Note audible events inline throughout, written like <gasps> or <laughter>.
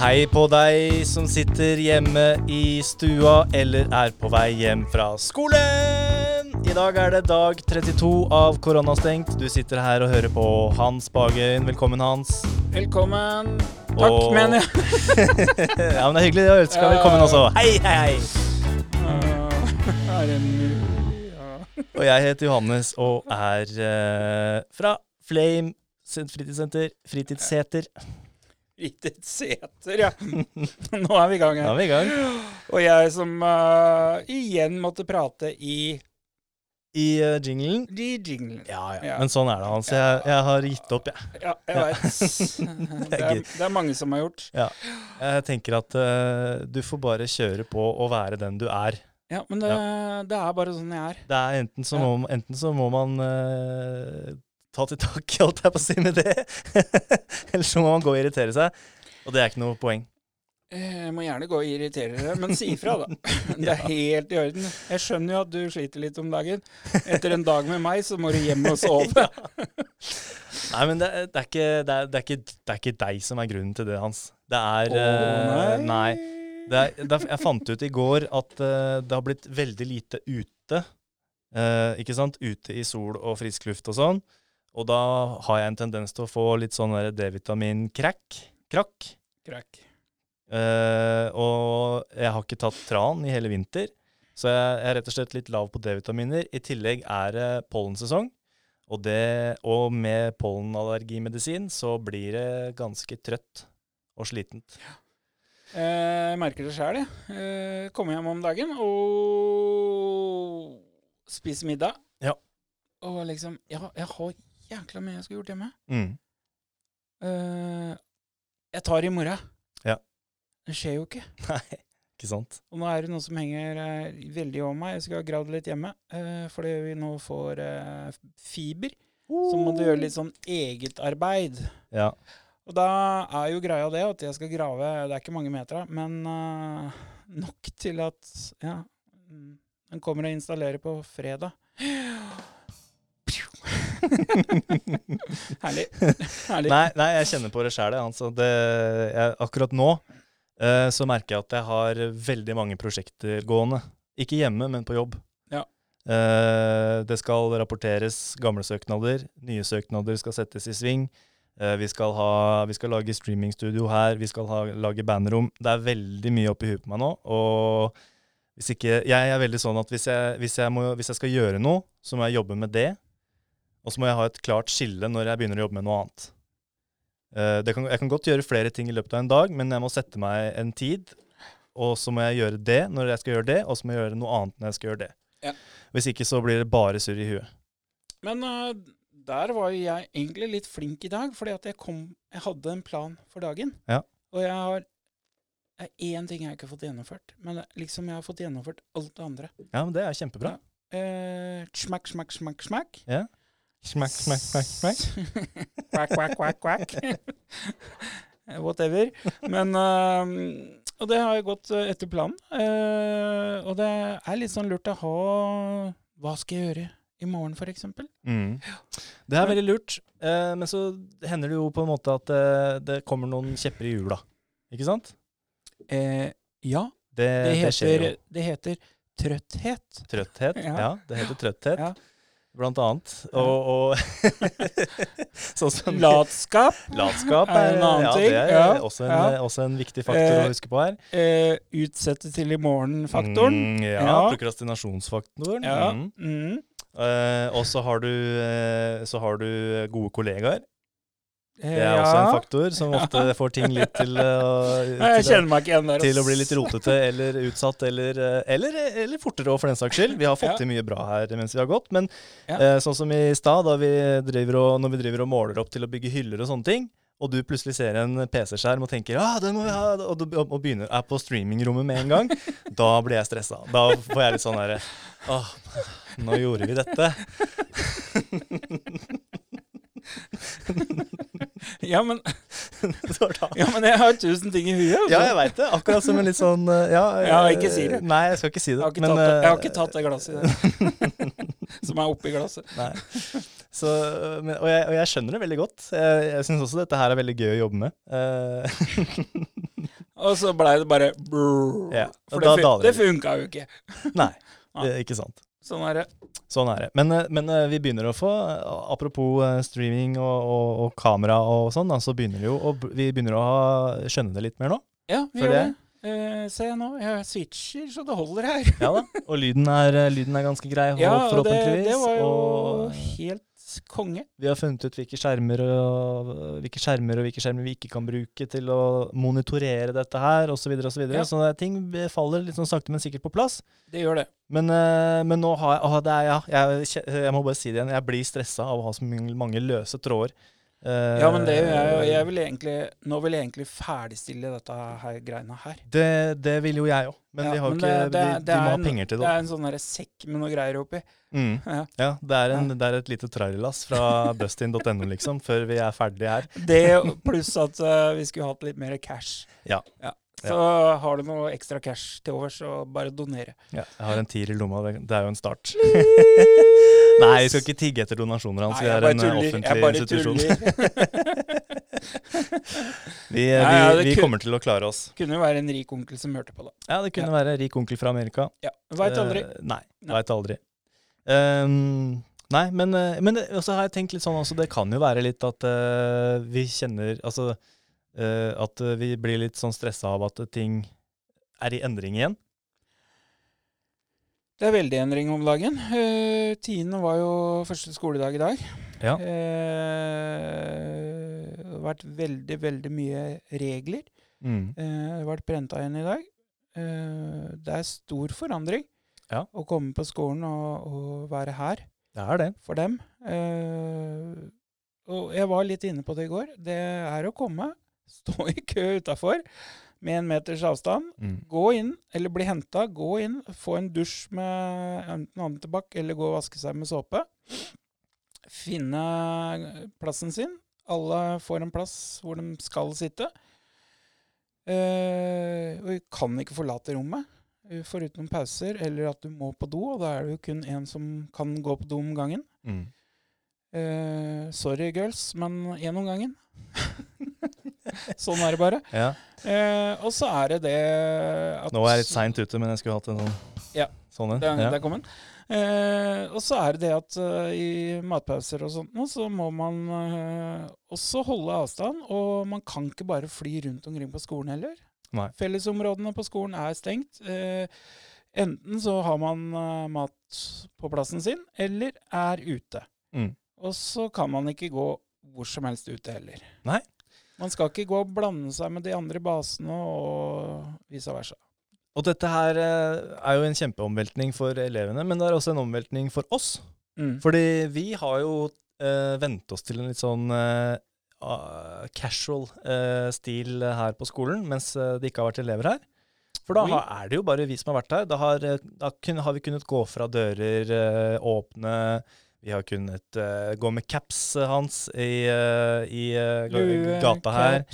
Hei på deg som sitter hjemme i stua eller er på vei hjem fra skolen. I dag er det dag 32 av koronastengt. Du sitter her og hører på Hans Bagen. Velkommen, Hans. Velkommen. Takk, Og- mener jeg. <laughs> ja, men det er hyggelig å ønske deg velkommen også. Hei, hei, hei. Og jeg heter Johannes og er uh, fra Flame fritidssenter. Fritidsseter. Fritidsseter, ja. <laughs> Nå er vi i gang Da er vi i gang. Og jeg som uh, igjen måtte prate i I uh, jinglen. I jinglen. Ja, ja. Ja. Men sånn er det, Hans. Jeg, jeg har gitt opp, jeg. Ja, jeg veit. <laughs> Det, er- det er mange som har gjort. Ja. Jeg tenker at uh, du får bare kjøre på og være den du er. Ja, men det, det er bare sånn jeg er. Det er enten så må, enten så må man ta til takke, holdt jeg på å si, med det. <laughs> Ellers så må man gå og irritere seg. Og det er ikke noe poeng. Eh, Jeg må gjerne gå og irritere deg, men si ifra, da. <laughs> Det er helt i orden. Jeg skjønner jo at du sliter litt om dagen. Etter en dag med meg, så må du hjem og sove. <laughs> Nei, men det, det, er ikke, det, er, er ikke, det er ikke deg som er grunnen til det, Hans. Det er Å, nei. Nei. Det er, jeg fant ut i går at eh, det har blitt veldig lite ute. eh, ikke sant? Ute i sol og frisk luft og sånn. Og da har jeg en tendens til å få litt sånn D-vitamin-krakk. Krakk. Krakk. Eh, og jeg har ikke tatt tran i hele vinter, så jeg er rett og slett litt lav på D-vitaminer. I tillegg er det pollensesong, og, det, og med pollenallergimedisin så blir det ganske trøtt og slitent. Jeg merker det sjøl, jeg. Eh, kommer hjem om dagen og spiser middag. Ja. Og liksom Ja, jeg har jækla mye jeg skulle gjort hjemme. Mm. Uh, jeg tar i morgen. Ja. Det skjer jo ikke. <laughs> Nei, ikke sant? Og nå er det noe som henger uh, veldig over meg. Jeg skulle ha gravd litt hjemme. uh, fordi vi nå får fiber. Så må du gjøre litt sånn eget arbeid. Ja. Og da er jo greia det at jeg skal grave Det er ikke mange meter, men nok til at Ja. mm, Den kommer og installerer på fredag. <laughs> Herlig. Herlig. Nei, nei, jeg kjenner på det sjæl. Altså. Akkurat nå eh, så merker jeg at jeg har veldig mange prosjekter gående. Ikke hjemme, men på jobb. Ja. Eh, det skal rapporteres gamle søknader. Nye søknader skal settes i sving. Eh, vi, skal ha, vi skal lage streamingstudio her. Vi skal ha, lage bandrom. Det er veldig mye oppi huet på meg nå. Og hvis ikke Jeg er veldig sånn at hvis jeg, hvis jeg, må, hvis jeg skal gjøre noe, så må jeg jobbe med det. Og så må jeg ha et klart skille når jeg begynner å jobbe med noe annet. Eh, det kan, jeg kan godt gjøre flere ting i løpet av en dag, men jeg må sette meg en tid. Og så må jeg gjøre det når jeg skal gjøre det, og så må jeg gjøre noe annet når jeg skal gjøre det. Ja. Hvis ikke så blir det bare surr i huet. Men uh, der var jo jeg egentlig litt flink i dag, fordi at jeg kom Jeg hadde en plan for dagen. Ja. Og jeg har Det er én ting jeg ikke har fått gjennomført, men liksom jeg har fått gjennomført alt det andre. Ja, men det er kjempebra. Eh, smakk, smakk, smakk, smakk. Ja. Smakk, smakk, smakk, smakk. <laughs> quack, quack, quack, quack. <laughs> Whatever. Men uh, Og det har jo gått eh, etter planen. Uh, og det er litt sånn lurt å ha Hva skal jeg gjøre i morgen, f.eks.? Mm. Det er veldig lurt, Uh, men så hender det jo på en måte at det kommer noen kjepper i hjula. Ikke sant? Eh, ja, Det, det det skjer heter, jo. det heter trøtthet. Trøtthet. <laughs> Ja. Ja. det heter trøtthet, Ja. Blant annet. Og, og <laughs> sånn som Latskap. Latskap Er er, en annen ja, ting. det er Ja, også, en, ja. også en viktig faktor Eh, å huske på her. Eh, utsette til i morgen-faktoren. Mm, ja, prokrastinasjonsfaktoren. Ja. Mm. Mm. Eh, og så har, du, eh, så har du gode kollegaer. Eh, Det er også en faktor som ofte <laughs> får ting litt til, Jeg til, å, til å bli litt rotete eller utsatt, eller, eh, eller, eller fortere òg, for den saks skyld. Vi har fått til mye bra her mens vi har gått. Men eh, sånn som i stad, når vi driver og måler opp til å bygge hyller og sånne ting, og du plutselig ser en PC-skjerm og tenker ah, den må vi ha, og, du, og begynner, er på streamingrommet med en gang, <laughs> da blir jeg stressa. Da får jeg litt sånn derre Åh, nå gjorde vi dette. <laughs> Ja, men, <laughs> ja, men jeg har tusen ting i huet. altså. Ja, jeg veit det. Akkurat som en litt sånn eh, Ja, <laughs> eh, ikke si det. Nei, jeg skal ikke si det. Jeg har ikke, men, tatt, det- jeg har eh, ikke tatt det glasset <laughs> som er oppi glasset. Nei. Så, men, og, jeg, og jeg skjønner det veldig godt. Jeg, jeg syns også dette her er veldig gøy å jobbe med. Eh, Og så blei det bare brrr. Ja, For det, det det. funka jo ikke. Nei, det, ikke sant. Sånn er det. Sånn er det. Men, eh, men eh, vi begynner å få, eh, apropos streaming og, og, og kamera og sånn, da, så begynner jo og vi begynner å skjønne det litt mer nå. Ja, vi gjør det. det- Eh, se nå, jeg switcher så det holder her. Ja da. Og lyden er, lyden er ganske grei, Ja, og det, det var jo og helt konge. vi har funnet ut hvilke skjermer, og, hvilke skjermer og hvilke skjermer vi ikke kan bruke til å monitorere dette her, osv. Så, videre, og så. Ja. så ting faller litt sånn sakte, men sikkert på plass. Det gjør det. Men, eh, men nå har jeg å, det er, ja, jeg, jeg må bare si det igjen. Jeg blir stressa av å ha så mange løse tråder. Eh, Ja, men det gjør jeg jo. Jeg vil egentlig, nå vil jeg egentlig ferdigstille dette her greiene her. det, det vil jo jeg òg, men Ja, vi, har men ikke, det- vi, vi må ha penger til Det det. er en sånn sekk med noe greier oppi. Mm. <laughs> Ja. Ja, det er, en, det er et lite trailerlass fra <laughs> bustin.no, liksom, før vi er ferdige her. Det pluss at uh, vi skulle hatt litt mer cash. Ja. Så har du noe ekstra cash til overs, så bare donere. Ja, jeg har en tier i lomma, det er jo en start. <laughs> Nei, vi skal ikke tigge etter donasjoner hans. Vi er en eh, offentlig institusjon. <laughs> vi, Vi, Nei, ja, vi kunne, kommer til å klare oss. Kunne jo være en rik onkel som hørte på, da. Ja, det kunne være rik onkel fra Amerika. Ja, Veit aldri. Eh, nei, Nei. veit aldri. Um, nei, men, eh, men det- også har jeg tenkt litt sånn også, det kan jo være litt at uh, vi kjenner Altså uh, at eh, vi blir litt sånn stressa av at ting er i endring igjen. Det er veldig endring om dagen. Uh, tiende var jo første skoledag i dag. Ja. Uh, det har vært veldig, veldig mye regler. Mm. Uh, det har vært igjen i dag. Det er stor forandring Ja. å komme på skolen og, og være her Det er det. for dem. Og jeg var litt inne på det i går. Det er å komme, stå i kø utafor med en meters avstand, Mm. gå inn, eller bli henta, gå inn, få en dusj med enten antibac eller gå og vaske seg med såpe. Finne plassen sin. Alle får en plass hvor de skal sitte. Eh, og vi kan ikke forlate rommet eh, foruten pauser eller at du må på do, og da er det jo kun én som kan gå på do om gangen. Mm. Eh, sorry, girls, men én om gangen. <laughs> <laughs> sånn er det bare. Ja. Eh, og så er det det at Nå er jeg litt seint ute, men jeg skulle hatt en sånn Ja. sånn en. Den, Ja. Der kom den. Eh, og så er det det at uh, i matpauser og sånt nå, så må man uh, også holde avstand. Og man kan ikke bare fly rundt omkring på skolen heller. Nei. Fellesområdene på skolen er stengt. Eh, enten så har man uh, mat på plassen sin, eller er ute. Mm. Og så kan man ikke gå hvor som helst ute heller. Nei. Man skal ikke gå og blande seg med de andre basene og vice versa. Og dette her eh, er jo en kjempeomveltning for elevene, men det er også en omveltning for oss. Mm. Fordi vi har jo uh, vent oss til en litt sånn eh, casual eh, stil her på skolen, mens eh, det ikke har vært elever her. For da har, er det jo bare vi som har vært her. Da har, eh, da kun, har vi kunnet gå fra dører, eh, åpne Vi har kunnet uh, gå med caps eh, hans i, uh, i uh, gata her.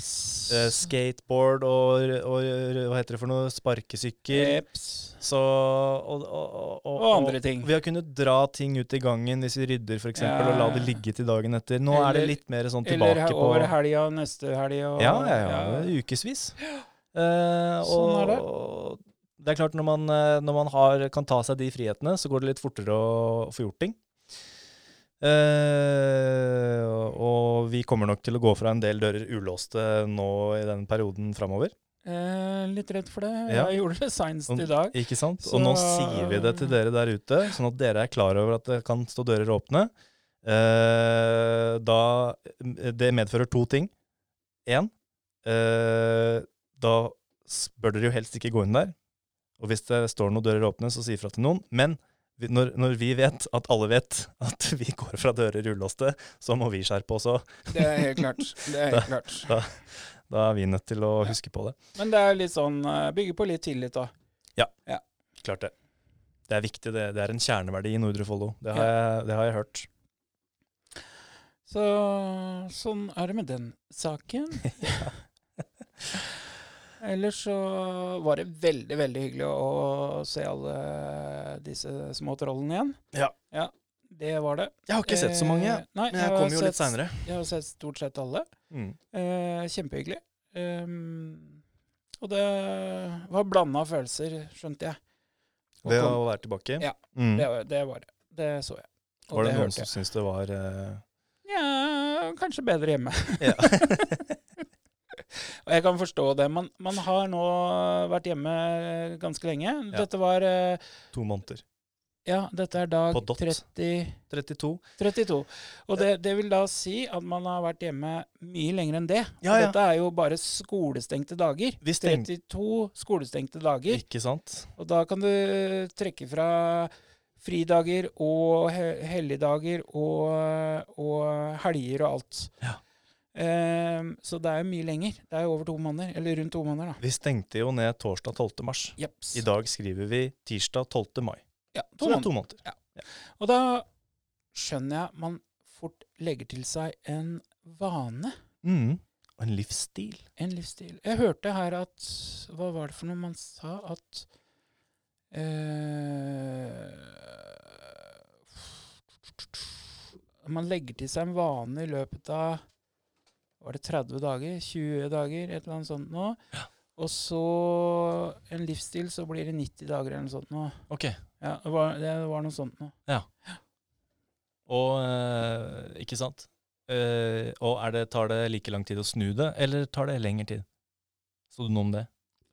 skateboard og, og, hva heter det for noe, sparkesykkel. Så, og, og, og, andre ting. Vi har kunnet dra ting ut i gangen hvis vi rydder f.eks. Ja. og la det ligge til dagen etter. Nå er det litt mer sånn Eller tilbake på over helga, neste helg og Ja, ja, ja. Ukevis. <gasps> Eh, Sånn er det. og det er klart, når man, når man har, kan ta seg de frihetene, så går det litt fortere å få gjort ting. Eh, og vi kommer nok til å gå fra en del dører ulåste nå i den perioden framover. Eh, litt redd for det. Ja. Jeg gjorde det seinest i dag. Ikke sant? Så- Og nå sier vi det til dere der ute, sånn at dere er klar over at det kan stå dører åpne. Eh, da Det medfører to ting. Én, eh, da bør dere jo helst ikke gå inn der. Og hvis det står noen dører åpne, så si ifra til noen. Men når, når vi vet at alle vet at vi går fra dører ulåste, så må vi skjerpe oss òg. Det er helt klart. Det er helt klart. Da er vi nødt til å huske på det. Men det er litt sånn Bygge Bygger på litt tillit, da. Klart det. Det er viktig, det. Det er en kjerneverdi i Nordre Follo. Det, jeg- det har jeg hørt. Så sånn er det med den saken. <laughs> <laughs> Ellers så var det veldig, veldig hyggelig å se alle disse små trollene igjen. Ja. ja Det var det. Jeg har ikke sett så mange, Eh, nei, men jeg jeg kom jo litt sett- seinere. Jeg har sett stort sett alle. Mm. Eh, kjempehyggelig. Um, Og det var blanda følelser, skjønte jeg. Og det å være tilbake? Ja, Mm. det, var- det var det. Det så jeg. Og Var det, det noen som syntes det var eh, Ja, kanskje bedre hjemme. Ja. <laughs> <laughs> Og jeg kan forstå det. Man, man har nå vært hjemme ganske lenge. Ja. Dette var eh, to måneder. Ja, dette er dag 30 32. 32. Og det, det vil da si at man har vært hjemme mye lenger enn det. Ja, ja. Dette er jo bare skolestengte dager. Vi steng- 32 skolestengte dager. Ikke sant? Og da kan du trekke fra fridager og he helligdager og, og helger og alt. Ja. Ehm, så det er jo mye lenger. Det er jo over to måneder. Eller rundt to måneder, da. Vi stengte jo ned torsdag 12. mars. Jeps. I dag skriver vi tirsdag 12. mai. Ja, to det er måneder. Ja. Ja. Og da skjønner jeg man fort legger til seg en vane. Mm. Og en livsstil. En livsstil. Jeg hørte her at Hva var det for noe man sa? At eh, Man legger til seg en vane i løpet av Var det 30 dager? 20 dager? Et eller annet sånt nå. Og så en livsstil, så blir det 90 dager eller noe sånt nå. Ok. Ja, det var, det var noe sånt nå. Ja. Og øh, Ikke sant? Uh, og er det, tar det like lang tid å snu det, eller tar det lengre tid? Sto du noe om det?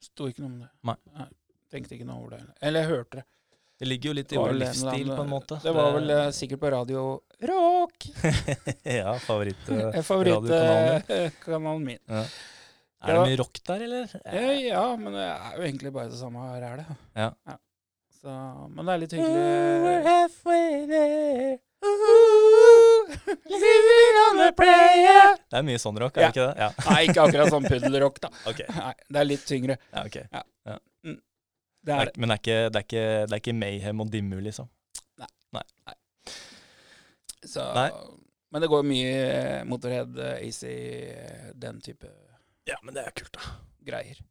Sto ikke noe om det. Nei. Tenkte ikke noe over det. Eller jeg hørte det. Det ligger jo litt i vår livsstil, på en måte. Det var vel uh, sikkert på radio Rock! <laughs> Ja, favoritt <laughs> uh, min. Ja. Er det var- mye rock der, eller? Ja, ja, men det er jo egentlig bare det samme her, er det. Ja. Så, men det er litt hyggelig. halfway there. Living on a prayer. Det er mye sånn rock, er Ja. det ikke det? Ja. Nei, ikke akkurat sånn puddelrock, da. <laughs> Okay. Nei, det er litt tyngre. Ja, ok. Det Det er det. men det er, ikke, det, er ikke, det er ikke Mayhem og Dimmu, liksom? Så, Nei. men det går mye eh, Motorhead, eh, AC, eh, den type Ja, men det er kult, da. greier.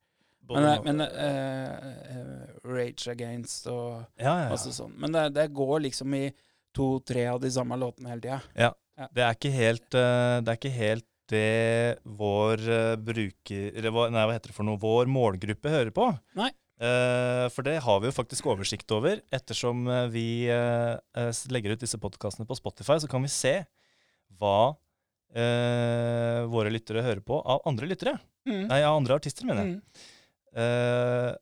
Både Men, men uh, uh, Rage Against og ja, ja, ja. sånn. Men det, det går liksom i to-tre av de samme låtene hele tida. Det er ikke helt uh, Det er ikke helt det vår bruker eller Nei, hva heter det for noe? Vår målgruppe hører på. Nei. Eh, for det har vi jo faktisk oversikt over. Ettersom eh, vi eh, legger ut disse podkastene på Spotify, så kan vi se hva våre lyttere hører på av andre lyttere. Mm. Nei, av andre artister, mener jeg. Mm.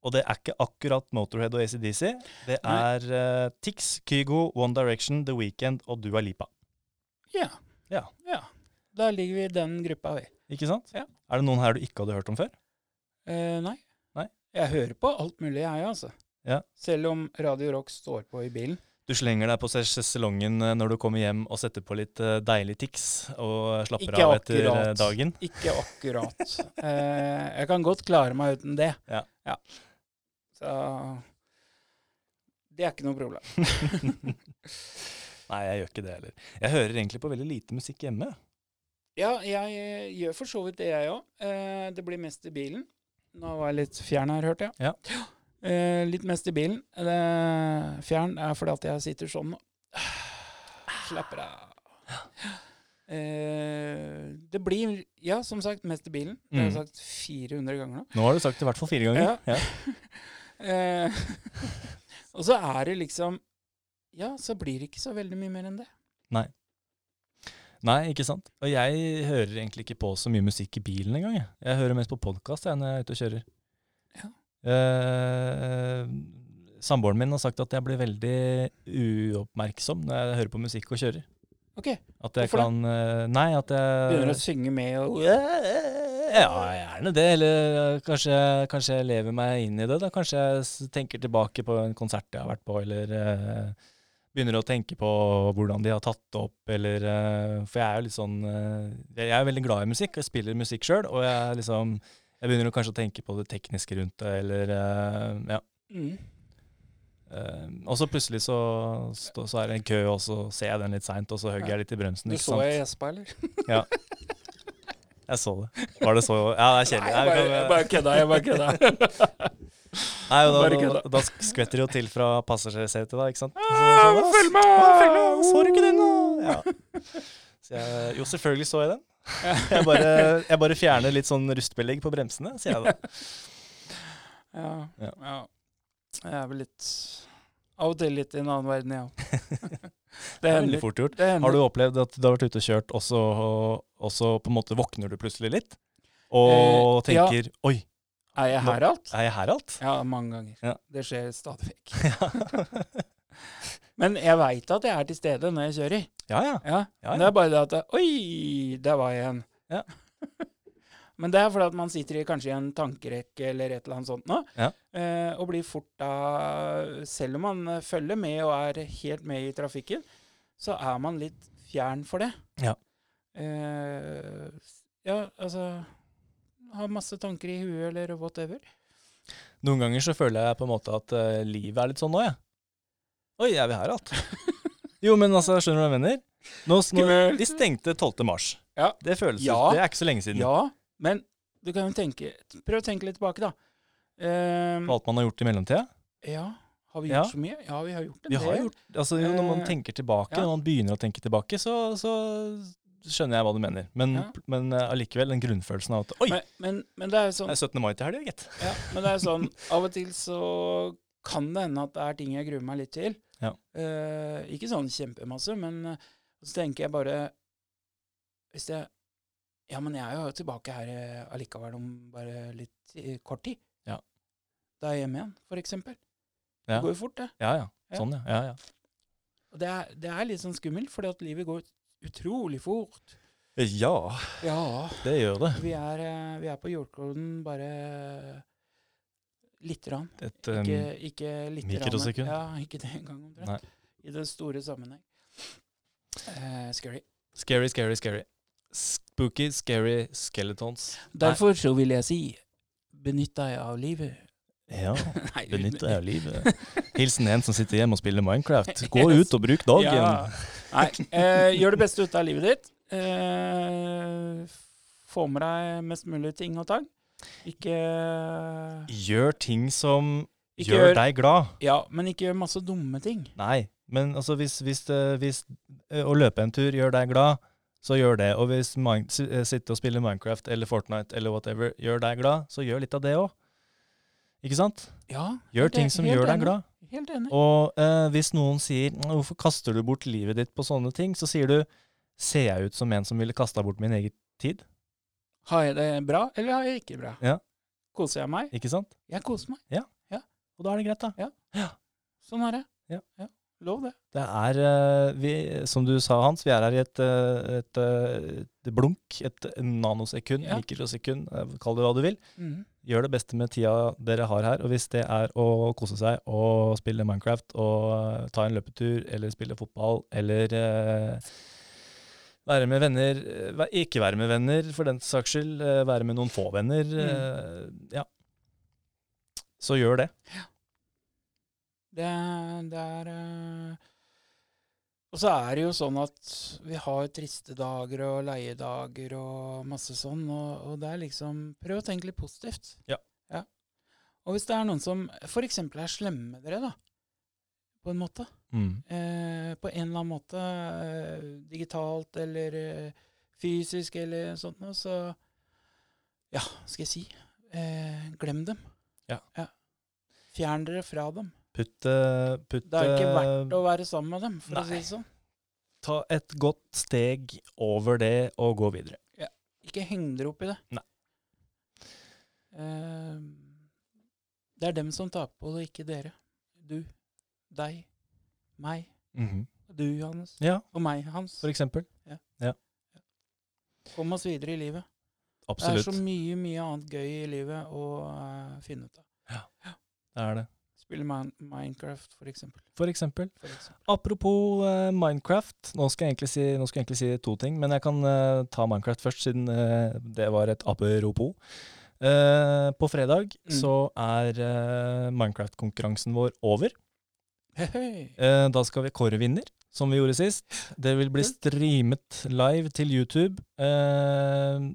Og det er ikke akkurat Motorhead og ACDC. Det er uh, Tix, Kygo, One Direction, The Weekend og Dua Lipa. Ja. Ja. ja. Da ligger vi i den gruppa, vi. Ikke sant? Ja. Er det noen her du ikke hadde hørt om før? Eh, nei. Jeg hører på alt mulig, jeg, altså. Ja. Selv om Radio Rock står på i bilen. Du slenger deg på sjeselongen eh, når du kommer hjem og setter på litt eh, deilig Tix og slapper Ikke av etter eh, akkurat. dagen. Ikke akkurat. <laughs> eh, jeg kan godt klare meg uten det. Ja. Så det er ikke noe problem. <laughs> Nei, jeg gjør ikke det heller. Jeg hører egentlig på veldig lite musikk hjemme. Ja, jeg gjør for så vidt det, jeg òg. Eh, det blir mest i bilen. Nå var jeg litt fjern her, hørte jeg. Ja. Eh, litt mest i bilen. Eh, fjern er fordi at jeg sitter sånn og slapper av. Eh, det blir, ja, som sagt, mest i bilen. Det har jeg Mm. sagt 400 ganger nå. Nå har du sagt det i hvert fall fire ganger. Ja. <laughs> Eh, <laughs> og så er det liksom Ja, så blir det ikke så veldig mye mer enn det. Nei, ikke sant. Og jeg hører egentlig ikke på så mye musikk i bilen engang. Jeg, jeg hører mest på podkast når jeg er ute og kjører. Ja. Eh, Samboeren min har sagt at jeg blir veldig uoppmerksom når jeg hører på musikk og kjører. OK. At jeg Hvorfor kan det? Nei, at jeg Begynner å synge med og Ja, gjerne det. Eller kanskje, kanskje jeg lever meg inn i det. da. Kanskje jeg tenker tilbake på en konsert jeg har vært på, eller eh, begynner å tenke på hvordan de har tatt det opp, eller eh, For jeg er jo litt sånn eh, Jeg er veldig glad i musikk, og jeg spiller musikk sjøl, og jeg liksom Jeg begynner kanskje å tenke på det tekniske rundt det, eller uh, Ja. mm. Uh, og så plutselig så, så, så er det en kø, og så ser jeg den litt seint, og så hogger Ja. jeg litt i bremsen. Du så sant? jeg gjespa, eller? <laughs> Jeg så det. Var det så Ja, det er kjedelig. Nei, jeg bare kødda. Jeg bare kødda. <laughs> Nei, da, da, da skvetter det jo til fra passasjersetet, da, ikke sant? Så- Ah, sånn, «Å, følg med! følg med! Så du ikke den, da? Ja. Jo, selvfølgelig så jeg den. <laughs> Jeg bare, jeg bare fjerner litt sånn rustbelegg på bremsene, sier jeg da. Ja, Ja. ja. Jeg er vel litt Av og til litt i en annen verden, jeg òg. <laughs> Det er veldig fort gjort. Har du opplevd at du har vært ute og kjørt, og så, og så på en måte våkner du plutselig litt? Og Eh, ja. tenker Oi, Er jeg her alt? er jeg her alt? Ja, mange ganger. Ja. Det skjer stadig vekk. <laughs> <laughs> Men jeg veit at jeg er til stede når jeg kjører. ja, ja. Ja, Ja, men. Det er bare det at Oi, der var jeg igjen. Ja. <laughs> men det er fordi at man sitter i, kanskje i en tankerekke eller et eller annet sånt nå, Ja. eh, og blir fort da Selv om man eh, følger med og er helt med i trafikken, så er man litt fjern for det. Ja. Eh, ja, altså Har masse tanker i huet eller whatever. Noen ganger så føler jeg på en måte at uh, livet er litt sånn nå, jeg. Oi, er vi her alt? <laughs> jo, men altså, skjønner du hva jeg mener? Nå, nå, vi stengte 12. mars. Ja. Det føles Ja. ut. Det er ikke så lenge siden. Ja, men du kan jo tenke Prøv å tenke litt tilbake, da. På alt man har gjort i mellomtida. ja, har vi gjort Ja. så mye? Ja, vi har gjort en Vi har del. gjort, altså, når man Eh, tenker tilbake, ja. når man begynner å tenke tilbake, så, så skjønner jeg hva du mener. Men, Ja. men eh, allikevel, den grunnfølelsen av at Oi, Men, men, men det er sånn, det er 17. mai til helga, gitt. ja, men det er sånn Av og til så kan det hende at det er ting jeg gruer meg litt til. Ja. Uh, ikke sånn kjempemasse, men eh, så tenker jeg bare Hvis jeg Ja, men jeg er jo tilbake her allikevel om bare litt kort tid. Ja. Da er jeg hjemme igjen, for eksempel. Ja. Det går jo fort, det. Ja, ja. Sånn, ja. ja, ja. Det er, det er litt sånn skummelt, fordi at livet går utrolig fort. Ja, Ja. det gjør det. Vi er, eh, vi er på jordkloden bare lite grann. Et, um, Ikke, ikke mikrosekund. Ja, ikke det engang omtrent. Nei. I den store sammenheng. Uh, scary. Scary, scary, scary. Spooky, scary skeletons. Derfor så vil jeg si benytt deg av livet. Ja, <laughs> Nei, benytt deg av livet. Hilsen en som sitter hjemme og spiller Minecraft. <laughs> Gå ut og bruk dagen. Ja. Nei, eh, gjør det beste ut av livet ditt. Eh, få med deg mest mulig ting og tang. Ikke Gjør ting som gjør gjør- deg glad. Ja, men ikke gjør masse dumme ting. Nei, men altså hvis, hvis, hvis eh, å løpe en tur gjør deg glad, så gjør det. Og hvis man, eh, sitte og spille Minecraft eller Fortnite eller whatever gjør deg glad, så gjør litt av det òg. Ikke sant? Ja, Gjør ting som gjør deg glad. Helt enig. Og eh, hvis noen sier "Mm, 'hvorfor kaster du bort livet ditt på sånne ting', så sier du 'ser jeg ut som en som ville kasta bort min egen tid'? Har jeg det bra, eller har jeg ikke bra? Ja. Koser jeg meg? Ikke sant? Jeg koser meg. Ja. Og da er det greit, da. Ja. Sånn er det. Ja. Lov det. Det er, eh, vi, som du sa, Hans, vi er her i et, eh, et, eh, et blunk, et nanosekund, Ja. mikrosekund, kall det hva du vil. Mm. Gjør det beste med tida dere har her, og hvis det er å kose seg og spille Minecraft og ta en løpetur eller spille fotball eller eh, være med venner, ikke være med venner for den saks skyld, være med noen få venner, Mm. ja. Så gjør det. Det, det er eh, Og så er det jo sånn at vi har triste dager og leiedager og masse sånn, og, og det er liksom Prøv å tenke litt positivt. Ja. ja. Og hvis det er noen som f.eks. er slemme med dere, da, på en måte, Mm. eh, på en eller annen måte, eh, digitalt eller eh, fysisk eller sånt noe, så Ja, skal jeg si eh, Glem dem. Ja. Fjern dere fra dem. Putt, putte Det er ikke verdt å være sammen med dem, for å si det sånn. Ta et godt steg over det og gå videre. Ikke heng dere opp i det. Nei. Uh, det er dem som taper på det, ikke dere. Du, deg, meg, du, Johannes, Ja, og meg, Hans. for eksempel. Kom oss videre i livet. Det er så mye, mye annet gøy i livet å uh, finne ut av. Ja, Det er det. Spille Minecraft, for eksempel. For eksempel. For eksempel. Apropos uh, Minecraft. Nå skal, si, nå skal jeg egentlig si to ting, men jeg kan uh, ta Minecraft først, siden uh, det var et apropos. På fredag Mm. så er Minecraft-konkurransen vår over. Hey, hey. Da skal vi kåre vinner, som vi gjorde sist. Det vil bli streamet live til YouTube. Uh,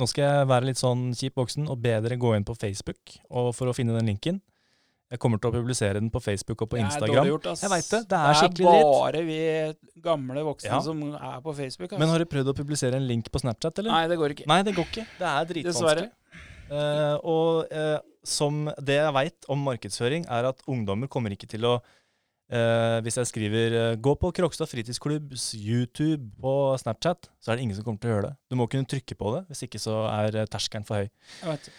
nå skal jeg være litt sånn kjip voksen og be dere gå inn på Facebook for å finne den linken. Jeg kommer til å publisere den på Facebook og på Det er Instagram. dårlig gjort, ass. Jeg vet det, det er skikkelig dritt. bare vi gamle voksne Ja. som er på Facebook. Ass. Men har du prøvd å publisere en link på Snapchat, eller? Nei, det går ikke. Nei, det går ikke. Det er dritvanskelig. Uh, og uh, som det jeg veit om markedsføring, er at ungdommer kommer ikke til å uh, Hvis jeg skriver 'gå på Krokstad fritidsklubbs YouTube på Snapchat', så er det ingen som kommer til å gjøre det. Du må kunne trykke på det, hvis ikke så er terskelen for høy. Jeg vet.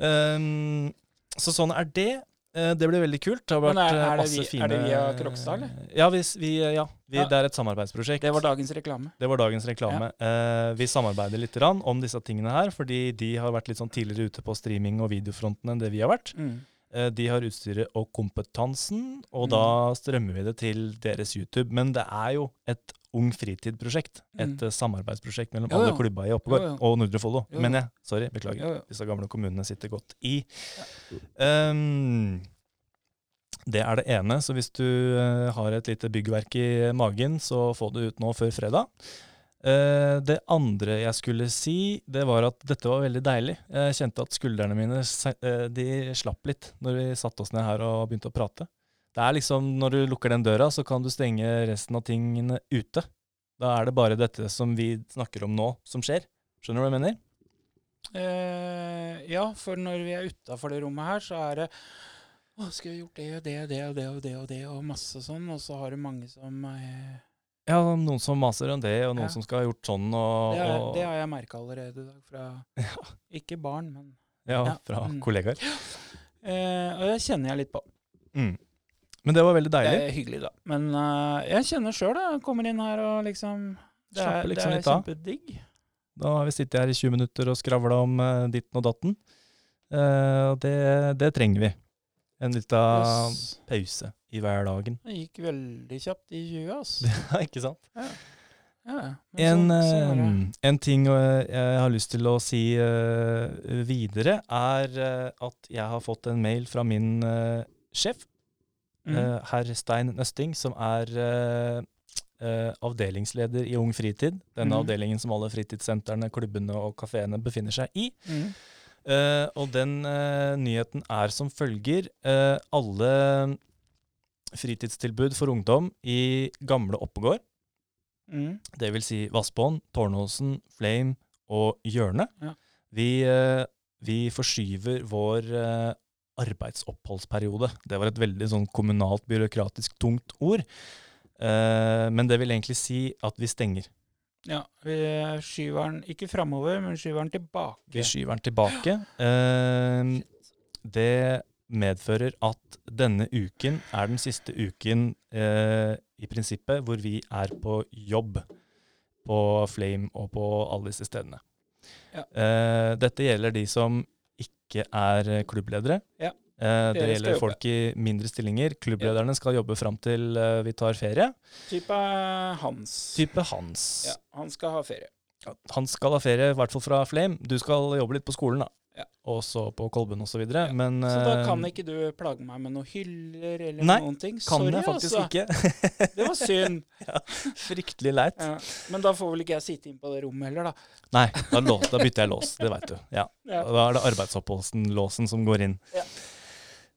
Um, så sånn er det. Eh, det blir veldig kult. Det har vært er- eh, er det masse vi- fine er det via Krokstad, eller? Ja, vi, vi, ja. Vi, Ja. det er et samarbeidsprosjekt. Det var dagens reklame. Det var dagens reklame. Eh, vi samarbeider litt om disse tingene her, fordi de har vært litt sånn tidligere ute på streaming- og videofronten enn det vi har vært. Mm. Eh, de har utstyret og kompetansen, og Mm. da strømmer vi det til deres YouTube. Men det er jo et Ung Fritid-prosjekt. Et Mm. eh, samarbeidsprosjekt mellom Jo, alle klubba i Oppegård ja, og Nordre Follo. Men jeg, sorry, beklager. Disse gamle kommunene sitter godt i. Um, det er det ene. Så hvis du eh, har et lite byggverk i magen, så få det ut nå før fredag. Eh, det andre jeg skulle si, det var at dette var veldig deilig. Jeg kjente at skuldrene mine de slapp litt når vi satte oss ned her og begynte å prate. Det er liksom, Når du lukker den døra, så kan du stenge resten av tingene ute. Da er det bare dette som vi snakker om nå, som skjer. Skjønner du hva jeg mener? Eh, ja, for når vi er utafor det rommet her, så er det Å, skulle jeg gjort det og det og det og det og det og det, og masse sånn, og så har du mange som eh, Ja, noen som maser om det, og noen Ja. som skal ha gjort sånn, og, det, er, det har jeg merka allerede i dag, fra <laughs> Ikke barn, men ja, ja, fra mm. kollegaer. eh, Og det kjenner jeg litt på. Mm. Men det var veldig deilig. Det er hyggelig, da. Men uh, jeg kjenner sjøl, jeg Kommer inn her og liksom Det er, Slapper liksom det er kjempedigg. Da har vi sittet her i 20 minutter og skravla om uh, ditten og datten. Og det, det trenger vi. En lita Yes. pause i hverdagen. Det gikk veldig kjapt i 20, ass. <laughs> Ja, ikke sant? Ja, ja. En, så, sånn en ting jeg har lyst til å si videre, er at jeg har fått en mail fra min sjef, Mm. eh, herr Stein Nøsting, som er uh, uh, avdelingsleder i Ung Fritid. Denne mm. avdelingen som alle fritidssentrene, klubbene og kafeene befinner seg i. Mm. Og den nyheten er som følger. Alle fritidstilbud for ungdom i gamle Oppegård, Mm. det vil si Vassbånd, Tårnåsen, Flame og Hjørnet, Ja. vi, vi forskyver vår arbeidsoppholdsperiode. Det var et veldig sånn kommunalt, byråkratisk tungt ord. Eh, men det vil egentlig si at vi stenger. Ja, vi skyver den ikke framover, men skyver den tilbake. Vi skyver den tilbake. Eh, det medfører at denne uken er den siste uken eh, i prinsippet hvor vi er på jobb på Flame og på alle disse stedene. Ja. Eh, dette gjelder de som ikke er klubbledere. Ja, Eh, det gjelder folk i mindre stillinger. Klubblederne skal jobbe fram til eh, vi tar ferie. Type Hans. Type Hans. Ja, han skal ha ferie. Han skal ha ferie, i hvert fall fra Flame. Du skal jobbe litt på skolen, da. Ja. Også på Kolben osv. Ja, Men Så da eh, kan ikke du plage meg med noen hyller eller Nei, noen ting. kan Sorry, jeg faktisk altså. ikke. Det var synd. <laughs> Fryktelig leit. Ja. Men da får vel ikke jeg sitte inn på det rommet heller, da. Nei, da, lås, da bytter jeg lås. Det veit du. Ja. Ja. Da er det arbeidsoppholdslåsen som går inn. Ja.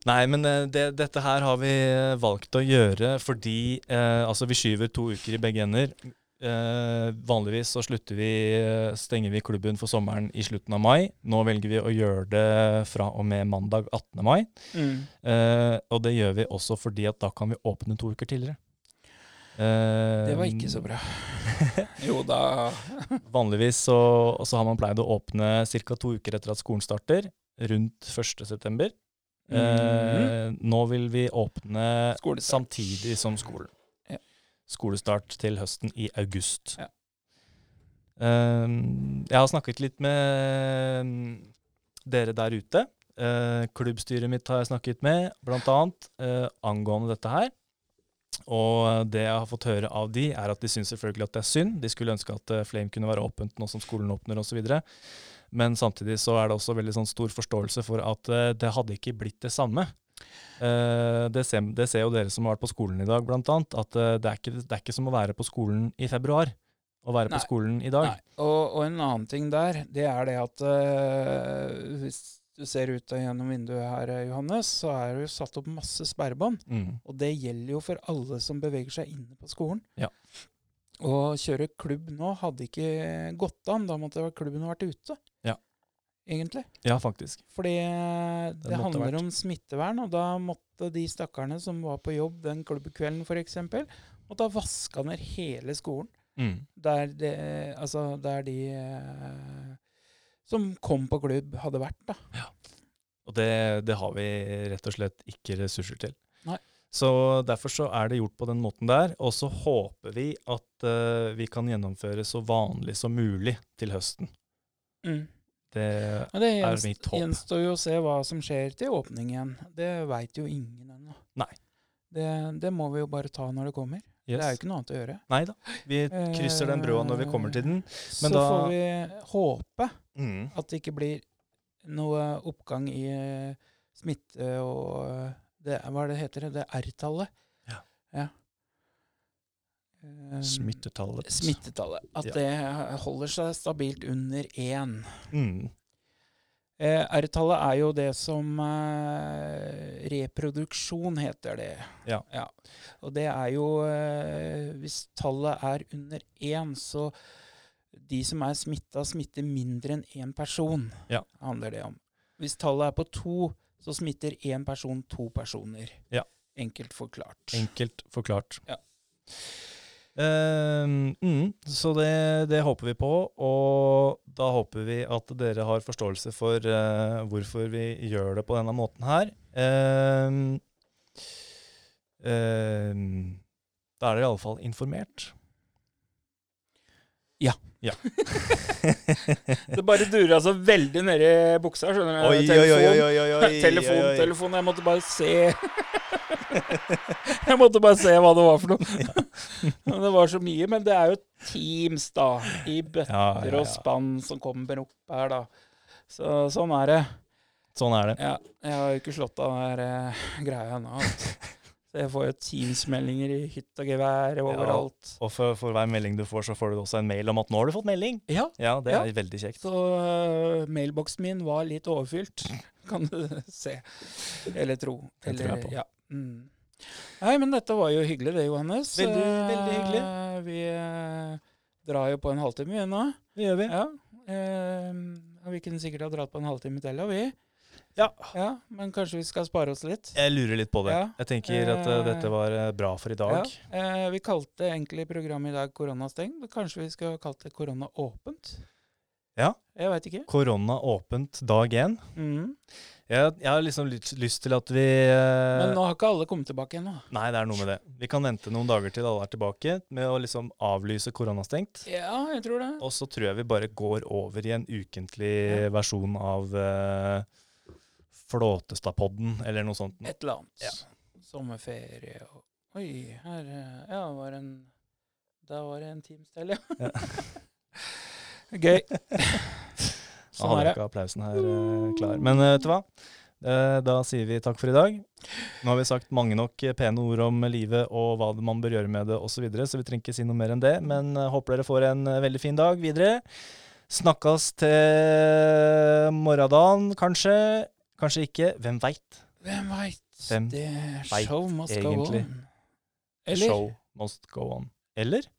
Nei, men eh, det, dette her har vi eh, valgt å gjøre fordi eh, Altså, vi skyver to uker i begge ender. Eh, vanligvis så vi, eh, stenger vi klubben for sommeren i slutten av mai. Nå velger vi å gjøre det fra og med mandag 18. mai. Mm. Eh, og det gjør vi også fordi at da kan vi åpne to uker tidligere. Eh, Det var ikke så bra. <laughs> Jo da. Vanligvis så, så har man pleid å åpne ca. to uker etter at skolen starter, rundt 1.9. Mhm. Eh, nå vil vi åpne Skolestart. samtidig som skolen. Skolestart til høsten i august. Ja. Eh, jeg har snakket litt med mm, dere der ute. Uh, klubbstyret mitt har jeg snakket med, blant annet, eh, angående dette her. Og det jeg har fått høre av de, er at de syns selvfølgelig at det er synd. De skulle ønske at eh, Flame kunne være åpent nå som skolen åpner osv. Men samtidig så er det også veldig sånn stor forståelse for at eh, det hadde ikke blitt det samme. Eh, det, ser, det ser jo dere som har vært på skolen i dag, blant annet. At eh, det, er ikke, det er ikke som å være på skolen i februar. Å være Nei. på skolen i dag. Og, og en annen ting der, det er det at uh, hvis du ser ut gjennom vinduet her, Johannes, så er det jo satt opp masse sperrebånd. Mm. Og det gjelder jo for alle som beveger seg inne på skolen. Ja. Å kjøre klubb nå hadde ikke gått an. Da måtte klubben vært ute. Ja. Egentlig. Ja, faktisk. Fordi det, det, handler vært. om smittevern, og da måtte de stakkarene som var på jobb den klubbkvelden f.eks., måtte ha vaska ned hele skolen. Mm. Der, de, altså, der de eh, som kom på klubb, hadde vært. da. Og det, det har vi rett og slett ikke ressurser til. Nei. Så derfor så er det gjort på den måten der. Og så håper vi at uh, vi kan gjennomføre så vanlig som mulig til høsten. Det ja, det er mitt håp. gjenstår jo å se hva som skjer til åpning igjen. Det veit jo ingen ennå. Nei. Det, det må vi jo bare ta når det kommer. Det er jo ikke noe annet å gjøre. Nei da. Vi krysser den brua når vi kommer til den. Men så da- får vi håpe Mm. at det ikke blir noe oppgang i eh, smitte og eh, det, Hva er det heter? Det er R-tallet. Ja. ja. Eh, Smittetallet. Smittetallet. At Ja. det holder seg stabilt under én. Mm. Eh, R-tallet er jo det som eh, Reproduksjon heter det. Ja. Og det er jo eh, Hvis tallet er under én, så de som er smitta, smitter mindre enn én person. Ja. handler det om. Hvis tallet er på to, så smitter én person to personer. Ja. Enkelt forklart. Enkelt forklart. Ja. Ehm, mm, så det, det håper vi på, og da håper vi at dere har forståelse for uh, hvorfor vi gjør det på denne måten her. Uh, da er dere iallfall informert. Ja <laughs> Det bare dura så veldig nedi buksa. skjønner du? Oi, Telefon. oi, oi, Telefon, telefon. Jeg måtte bare se <laughs> <laughs> Jeg måtte bare se hva det var for noe. Men <laughs> det var så mye. Men det er jo Teams, da. I bøtter Ja, ja, og spann som kommer opp her, da. Så sånn er det. Sånn er det. Ja, jeg har jo ikke slått av den der eh, greia ennå. altså. <laughs> Så jeg får jo Teams-meldinger i hytt og gevær overalt. Og for, for hver melding du får, så får du også en mail om at 'nå har du fått melding'. Ja, Ja, det Ja. er veldig kjekt. så uh, mailboksen min var litt overfylt, kan du se. Eller tro. Det tror jeg på. Ja. Mm. Nei, men dette var jo hyggelig det, Johannes. Veldig, Eh, veldig hyggelig. Vi eh, drar jo på en halvtime igjen nå. Det gjør vi. Ja. eh, og vi kunne sikkert ha dratt på en halvtime til, og vi. Ja. ja. Men kanskje vi skal spare oss litt? Jeg lurer litt på det. Ja. Jeg tenker at Eh, dette var bra for i dag. Ja. Eh, vi kalte egentlig programmet i dag koronastengt. men Kanskje vi skal kalt det korona åpent? Ja. Jeg veit ikke. Korona åpent dag én. Mhm. Jeg, jeg har liksom lyst, lyst til at vi eh, Men nå har ikke alle kommet tilbake ennå. Nei, det er noe med det. Vi kan vente noen dager til alle er tilbake, med å liksom avlyse koronastengt. Ja, jeg tror det. Og så tror jeg vi bare går over i en ukentlig Ja. versjon av uh, Flåtestadpodden, eller noe sånt. Et eller annet. Ja. Sommerferie og Oi, her eh, Ja, var en Da var det en Teams til, ja. Ja. <laughs> Gøy. <laughs> Sånn hadde jeg ikke applausen her uh, klar. Men uh, vet du hva? Eh, da sier vi takk for i dag. Nå har vi sagt mange nok pene ord om livet og hva man bør gjøre med det osv., så, videre, så vi trenger ikke si noe mer enn det. Men håper dere får en veldig fin dag videre. Snakkes til morgendagen, kanskje. Kanskje ikke. Hvem veit? Hvem veit? Hvem Det show must go on. Eller? Show must go on. Eller?